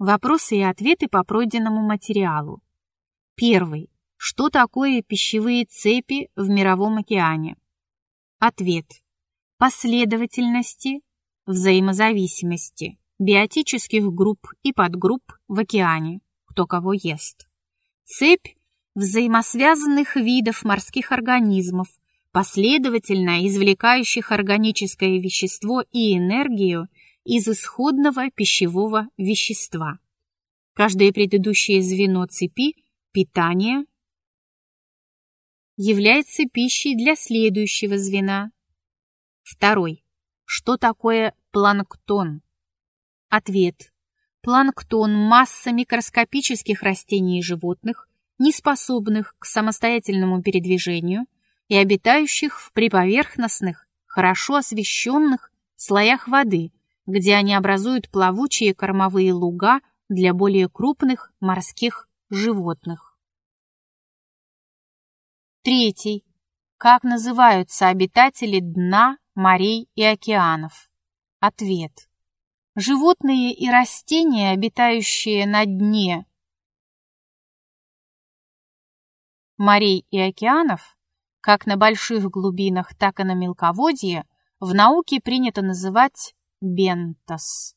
Вопросы и ответы по пройденному материалу. Первый. Что такое пищевые цепи в Мировом океане? Ответ. Последовательности, взаимозависимости, биотических групп и подгрупп в океане, кто кого ест. Цепь взаимосвязанных видов морских организмов, последовательно извлекающих органическое вещество и энергию из исходного пищевого вещества. Каждое предыдущее звено цепи питания является пищей для следующего звена. Второй. Что такое планктон? Ответ. Планктон – масса микроскопических растений и животных, не способных к самостоятельному передвижению и обитающих в приповерхностных, хорошо освещенных слоях воды, где они образуют плавучие кормовые луга для более крупных морских животных. Третий. Как называются обитатели дна, морей и океанов? Ответ. Животные и растения, обитающие на дне морей и океанов, как на больших глубинах, так и на мелководье, в науке принято называть vientos.